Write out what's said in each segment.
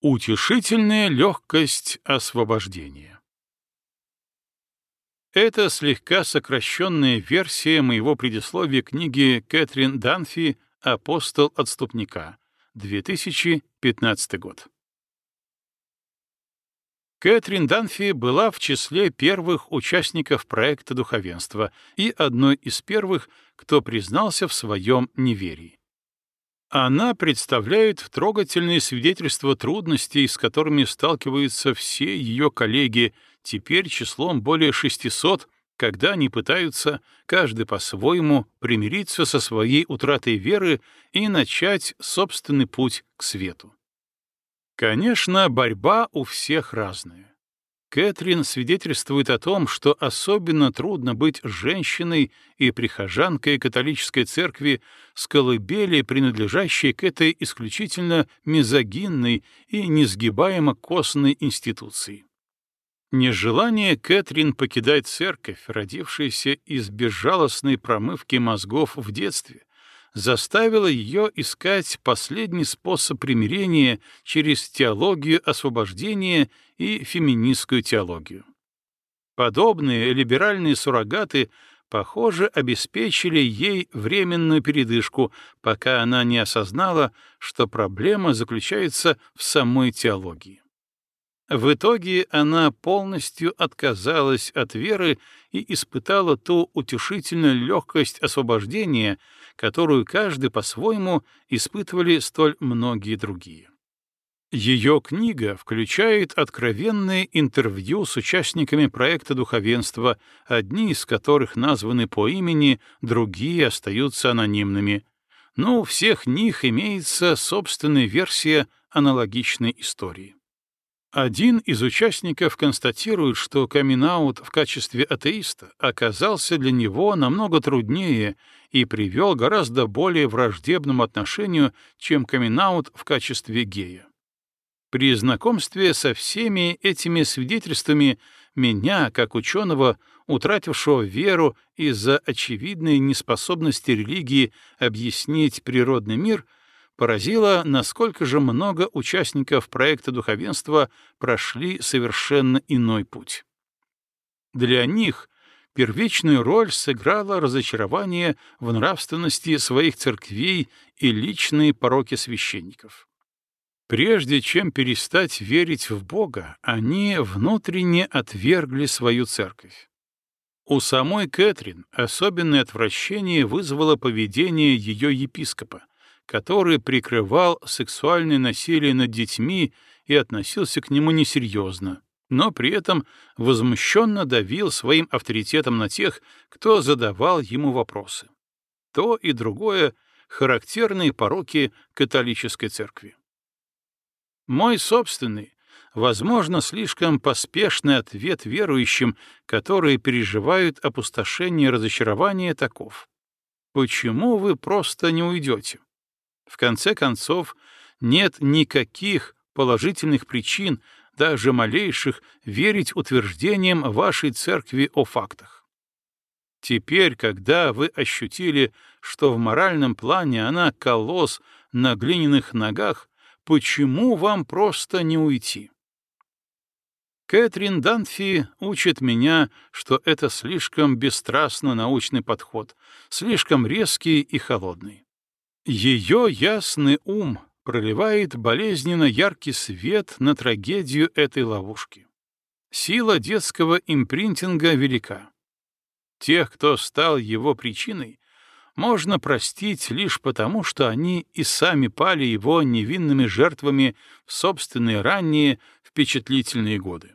Утешительная легкость освобождения. Это слегка сокращенная версия моего предисловия книги Кэтрин Данфи «Апостол отступника», 2015 год. Кэтрин Данфи была в числе первых участников проекта духовенства и одной из первых, кто признался в своем неверии. Она представляет трогательные свидетельства трудностей, с которыми сталкиваются все ее коллеги, теперь числом более 600, когда они пытаются, каждый по-своему, примириться со своей утратой веры и начать собственный путь к свету. Конечно, борьба у всех разная. Кэтрин свидетельствует о том, что особенно трудно быть женщиной и прихожанкой католической церкви с колыбели, принадлежащей к этой исключительно мизогинной и несгибаемо костной институции. Нежелание Кэтрин покидать церковь, родившееся из безжалостной промывки мозгов в детстве, заставило ее искать последний способ примирения через теологию освобождения и феминистскую теологию. Подобные либеральные суррогаты, похоже, обеспечили ей временную передышку, пока она не осознала, что проблема заключается в самой теологии. В итоге она полностью отказалась от веры и испытала ту утешительную легкость освобождения, которую каждый по-своему испытывали столь многие другие. Ее книга включает откровенные интервью с участниками проекта духовенства, одни из которых названы по имени, другие остаются анонимными. Но у всех них имеется собственная версия аналогичной истории. Один из участников констатирует, что камин в качестве атеиста оказался для него намного труднее и привел гораздо более враждебному отношению, чем камин в качестве гея. При знакомстве со всеми этими свидетельствами меня, как ученого, утратившего веру из-за очевидной неспособности религии объяснить природный мир, поразило, насколько же много участников проекта духовенства прошли совершенно иной путь. Для них первичную роль сыграло разочарование в нравственности своих церквей и личные пороки священников. Прежде чем перестать верить в Бога, они внутренне отвергли свою церковь. У самой Кэтрин особенное отвращение вызвало поведение ее епископа, который прикрывал сексуальное насилие над детьми и относился к нему несерьезно, но при этом возмущенно давил своим авторитетом на тех, кто задавал ему вопросы. То и другое — характерные пороки католической церкви. Мой собственный, возможно, слишком поспешный ответ верующим, которые переживают опустошение и разочарование, таков. Почему вы просто не уйдете? В конце концов, нет никаких положительных причин, даже малейших, верить утверждениям вашей церкви о фактах. Теперь, когда вы ощутили, что в моральном плане она колосс на глиняных ногах, Почему вам просто не уйти? Кэтрин Данфи учит меня, что это слишком бесстрастно научный подход, слишком резкий и холодный. Ее ясный ум проливает болезненно яркий свет на трагедию этой ловушки. Сила детского импринтинга велика. Тех, кто стал его причиной, можно простить лишь потому, что они и сами пали его невинными жертвами в собственные ранние впечатлительные годы.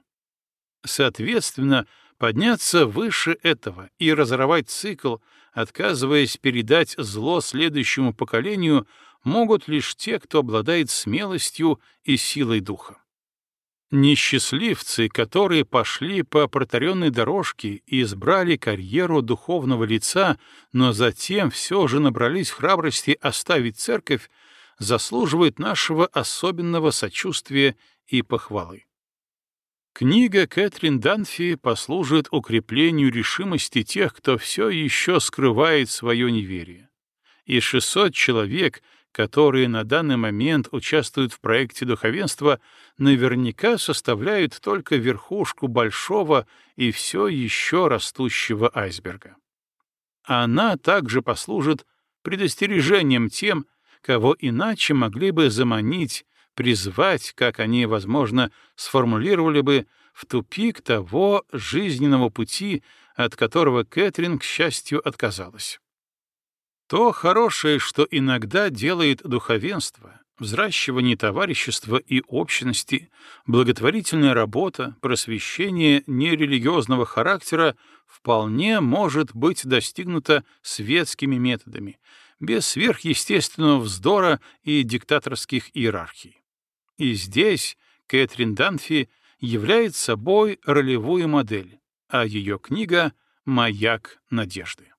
Соответственно, подняться выше этого и разорвать цикл, отказываясь передать зло следующему поколению, могут лишь те, кто обладает смелостью и силой духа. Несчастливцы, которые пошли по протаренной дорожке и избрали карьеру духовного лица, но затем все же набрались храбрости оставить церковь, заслуживают нашего особенного сочувствия и похвалы. Книга Кэтрин Данфи послужит укреплению решимости тех, кто все еще скрывает свое неверие. И 600 человек, которые на данный момент участвуют в проекте духовенства, наверняка составляют только верхушку большого и все еще растущего айсберга. Она также послужит предостережением тем, кого иначе могли бы заманить, призвать, как они, возможно, сформулировали бы, в тупик того жизненного пути, от которого Кэтрин, к счастью, отказалась. То хорошее, что иногда делает духовенство, взращивание товарищества и общности, благотворительная работа, просвещение нерелигиозного характера вполне может быть достигнуто светскими методами, без сверхъестественного вздора и диктаторских иерархий. И здесь Кэтрин Данфи является собой ролевую модель, а ее книга — «Маяк надежды».